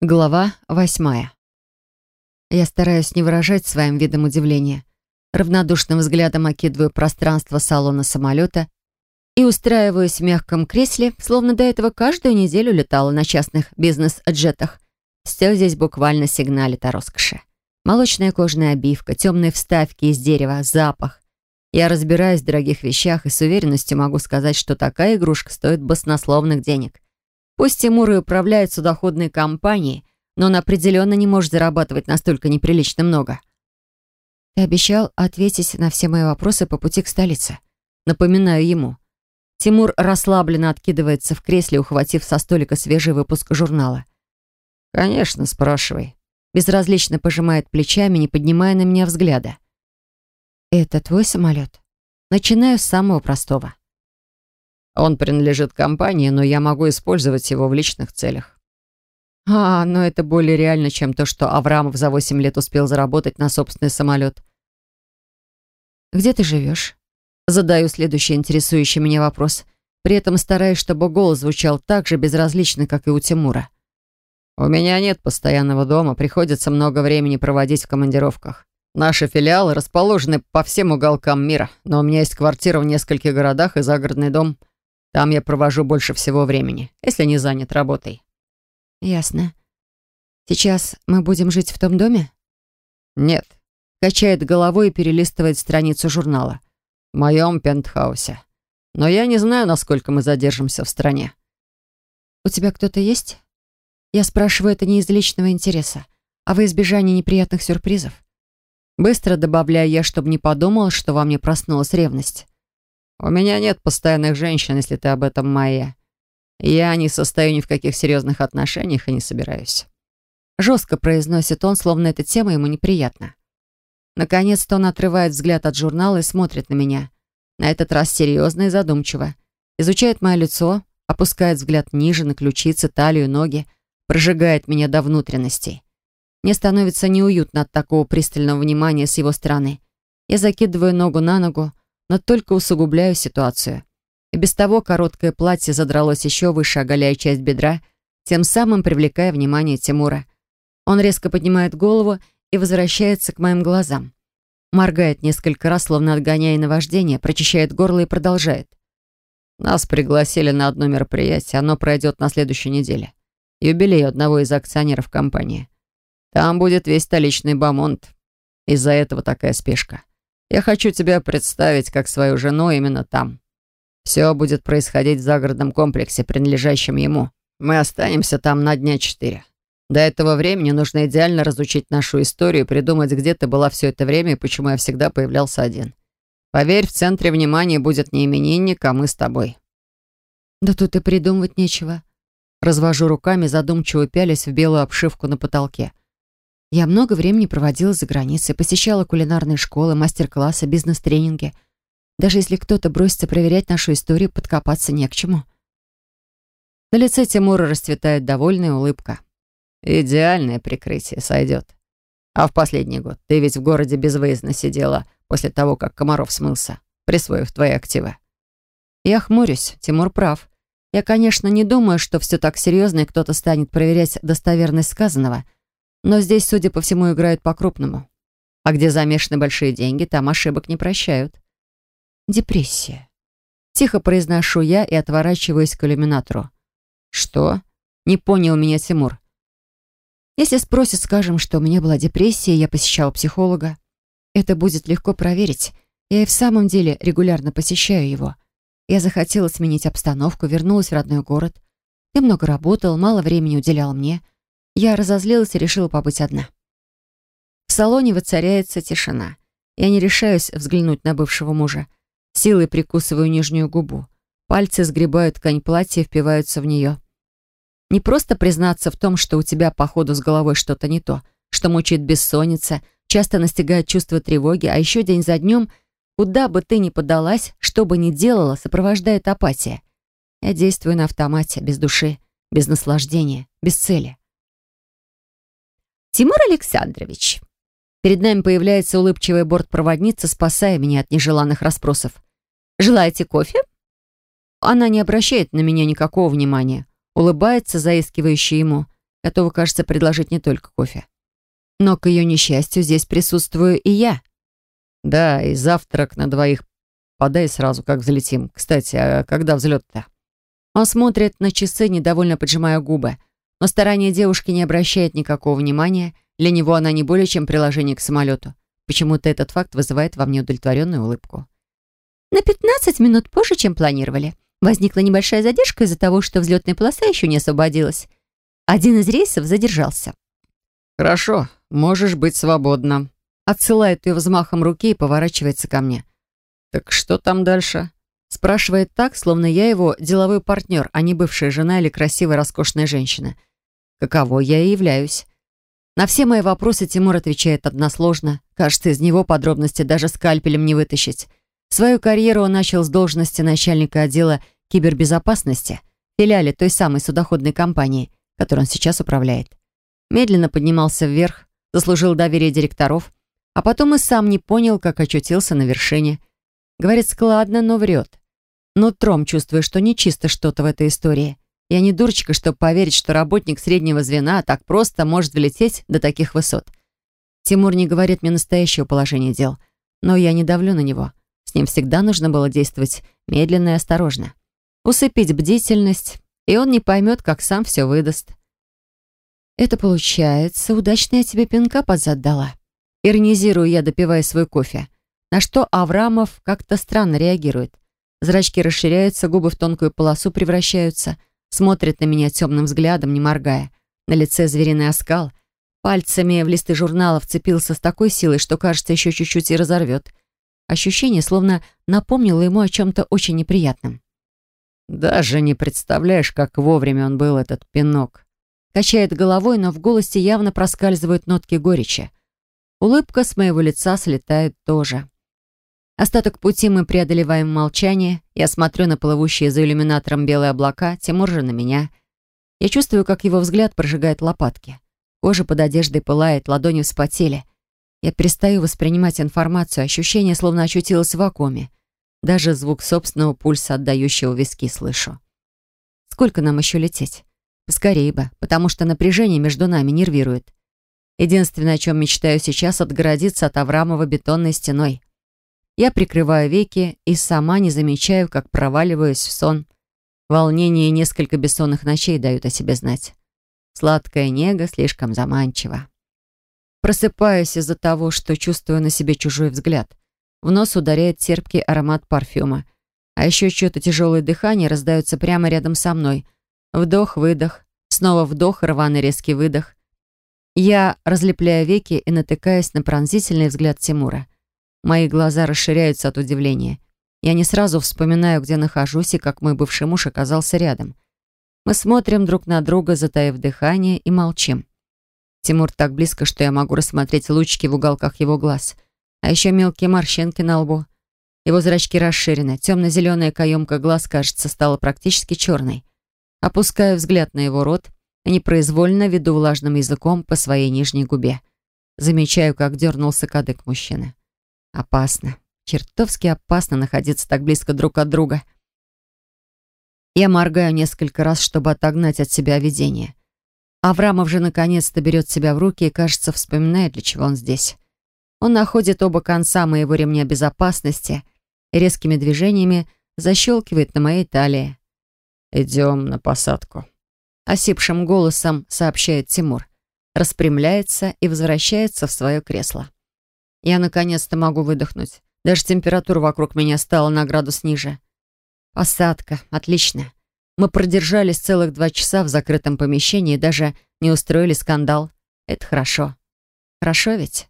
Глава восьмая. Я стараюсь не выражать своим видом удивления. Равнодушным взглядом окидываю пространство салона самолета и устраиваюсь в мягком кресле, словно до этого каждую неделю летала на частных бизнес-джетах. Все здесь буквально сигналит о роскоши. Молочная кожаная обивка, темные вставки из дерева, запах. Я разбираюсь в дорогих вещах и с уверенностью могу сказать, что такая игрушка стоит баснословных денег. Пусть Тимур и управляет судоходной компанией, но он определенно не может зарабатывать настолько неприлично много. Ты обещал ответить на все мои вопросы по пути к столице. Напоминаю ему. Тимур расслабленно откидывается в кресле, ухватив со столика свежий выпуск журнала. «Конечно, спрашивай». Безразлично пожимает плечами, не поднимая на меня взгляда. «Это твой самолет?» Начинаю с самого простого. Он принадлежит компании, но я могу использовать его в личных целях. А, но это более реально, чем то, что Аврамов за 8 лет успел заработать на собственный самолет. Где ты живешь? Задаю следующий интересующий меня вопрос, при этом стараясь, чтобы голос звучал так же безразлично, как и у Тимура. У меня нет постоянного дома, приходится много времени проводить в командировках. Наши филиалы расположены по всем уголкам мира, но у меня есть квартира в нескольких городах и загородный дом. Там я провожу больше всего времени, если не занят работой. Ясно. Сейчас мы будем жить в том доме? Нет. Качает головой и перелистывает страницу журнала. В моем пентхаусе. Но я не знаю, насколько мы задержимся в стране. У тебя кто-то есть? Я спрашиваю это не из личного интереса, а во избежание неприятных сюрпризов. Быстро добавляю я, чтобы не подумал, что во мне проснулась ревность. «У меня нет постоянных женщин, если ты об этом, Майя. Я не состою ни в каких серьезных отношениях и не собираюсь». Жестко произносит он, словно эта тема ему неприятна. Наконец-то он отрывает взгляд от журнала и смотрит на меня. На этот раз серьезно и задумчиво. Изучает мое лицо, опускает взгляд ниже, на ключицы, талию, ноги, прожигает меня до внутренностей. Мне становится неуютно от такого пристального внимания с его стороны. Я закидываю ногу на ногу, но только усугубляю ситуацию. И без того короткое платье задралось еще выше, оголяя часть бедра, тем самым привлекая внимание Тимура. Он резко поднимает голову и возвращается к моим глазам. Моргает несколько раз, словно отгоняя наваждение, прочищает горло и продолжает. «Нас пригласили на одно мероприятие, оно пройдет на следующей неделе. Юбилей одного из акционеров компании. Там будет весь столичный бомонд. Из-за этого такая спешка. Я хочу тебя представить как свою жену именно там. Все будет происходить в загородном комплексе, принадлежащем ему. Мы останемся там на дня четыре. До этого времени нужно идеально разучить нашу историю придумать, где ты была все это время и почему я всегда появлялся один. Поверь, в центре внимания будет не именинник, а мы с тобой». «Да тут и придумывать нечего». Развожу руками, задумчиво пялись в белую обшивку на потолке. Я много времени проводила за границей, посещала кулинарные школы, мастер-классы, бизнес-тренинги. Даже если кто-то бросится проверять нашу историю, подкопаться не к чему. На лице Тимура расцветает довольная улыбка. «Идеальное прикрытие сойдет. А в последний год ты ведь в городе безвыездно сидела после того, как Комаров смылся, присвоив твои активы». Я хмурюсь, Тимур прав. Я, конечно, не думаю, что все так серьезно и кто-то станет проверять достоверность сказанного — но здесь, судя по всему, играют по-крупному. А где замешаны большие деньги, там ошибок не прощают. Депрессия. Тихо произношу я и отворачиваюсь к иллюминатору. Что? Не понял меня Тимур. Если спросят, скажем, что у меня была депрессия, я посещала психолога. Это будет легко проверить. Я и в самом деле регулярно посещаю его. Я захотела сменить обстановку, вернулась в родной город. Ты много работал, мало времени уделял мне — я разозлилась и решила побыть одна. В салоне воцаряется тишина. Я не решаюсь взглянуть на бывшего мужа. Силой прикусываю нижнюю губу. Пальцы сгребают ткань платья и впиваются в нее. Не просто признаться в том, что у тебя, походу, с головой что-то не то, что мучает бессонница, часто настигает чувство тревоги, а еще день за днем, куда бы ты ни подалась, что бы ни делала, сопровождает апатия. Я действую на автомате, без души, без наслаждения, без цели. «Тимур Александрович!» Перед нами появляется улыбчивая бортпроводница, спасая меня от нежеланных расспросов. «Желаете кофе?» Она не обращает на меня никакого внимания, улыбается, заискивающе ему. готова, кажется, предложить не только кофе. Но, к ее несчастью, здесь присутствую и я. Да, и завтрак на двоих подай сразу, как взлетим. Кстати, а когда взлет-то? Он смотрит на часы, недовольно поджимая губы. Но старание девушки не обращает никакого внимания. Для него она не более чем приложение к самолету. Почему-то этот факт вызывает во мне удовлетворенную улыбку. На 15 минут позже, чем планировали. Возникла небольшая задержка из-за того, что взлетная полоса еще не освободилась. Один из рейсов задержался. «Хорошо, можешь быть свободна». Отсылает ее взмахом руки и поворачивается ко мне. «Так что там дальше?» Спрашивает так, словно я его деловой партнер, а не бывшая жена или красивая роскошная женщина. Каково я и являюсь. На все мои вопросы Тимур отвечает односложно. Кажется, из него подробности даже скальпелем не вытащить. Свою карьеру он начал с должности начальника отдела кибербезопасности, филиале той самой судоходной компании, которой он сейчас управляет. Медленно поднимался вверх, заслужил доверие директоров, а потом и сам не понял, как очутился на вершине. Говорит складно, но врет. Нутром чувствую, что нечисто что-то в этой истории. Я не дурочка, чтобы поверить, что работник среднего звена так просто может влететь до таких высот. Тимур не говорит мне настоящего положения дел, но я не давлю на него. С ним всегда нужно было действовать медленно и осторожно. Усыпить бдительность, и он не поймет, как сам все выдаст. Это получается, удачно я тебе пинка под зад дала. Иронизирую я, допивая свой кофе. На что Аврамов как-то странно реагирует. Зрачки расширяются, губы в тонкую полосу превращаются, смотрит на меня темным взглядом, не моргая. На лице звериный оскал. Пальцами в листы журнала вцепился с такой силой, что, кажется, еще чуть-чуть и разорвет. Ощущение, словно напомнило ему о чем-то очень неприятном. «Даже не представляешь, как вовремя он был, этот пинок». Качает головой, но в голосе явно проскальзывают нотки горечи. Улыбка с моего лица слетает тоже. Остаток пути мы преодолеваем молчание. Я смотрю на плывущие за иллюминатором белые облака, Тимур же на меня. Я чувствую, как его взгляд прожигает лопатки. Кожа под одеждой пылает, ладони вспотели. Я перестаю воспринимать информацию, ощущение словно очутилось в вакууме. Даже звук собственного пульса, отдающего виски, слышу. Сколько нам еще лететь? Поскорее бы, потому что напряжение между нами нервирует. Единственное, о чем мечтаю сейчас, отгородиться от Аврамова бетонной стеной. Я прикрываю веки и сама не замечаю, как проваливаюсь в сон. Волнение и несколько бессонных ночей дают о себе знать. Сладкая нега слишком заманчива. Просыпаюсь из-за того, что чувствую на себе чужой взгляд. В нос ударяет терпкий аромат парфюма. А еще что-то тяжелое дыхание раздается прямо рядом со мной. Вдох-выдох, снова вдох, рваный резкий выдох. Я разлепляю веки и натыкаюсь на пронзительный взгляд Тимура. Мои глаза расширяются от удивления. Я не сразу вспоминаю, где нахожусь и как мой бывший муж оказался рядом. Мы смотрим друг на друга, затаив дыхание, и молчим. Тимур так близко, что я могу рассмотреть лучики в уголках его глаз. А еще мелкие морщинки на лбу. Его зрачки расширены. Темно-зеленая каемка глаз, кажется, стала практически черной. Опускаю взгляд на его рот и непроизвольно веду влажным языком по своей нижней губе. Замечаю, как дернулся кадык мужчины. Опасно. Чертовски опасно находиться так близко друг от друга. Я моргаю несколько раз, чтобы отогнать от себя видение. Аврамов же наконец-то берет себя в руки и, кажется, вспоминает, для чего он здесь. Он находит оба конца моего ремня безопасности и резкими движениями защелкивает на моей талии. «Идем на посадку», — осипшим голосом сообщает Тимур. Распрямляется и возвращается в свое кресло. Я наконец-то могу выдохнуть. Даже температура вокруг меня стала на градус ниже. Посадка. Отлично. Мы продержались целых два часа в закрытом помещении и даже не устроили скандал. Это хорошо. Хорошо ведь?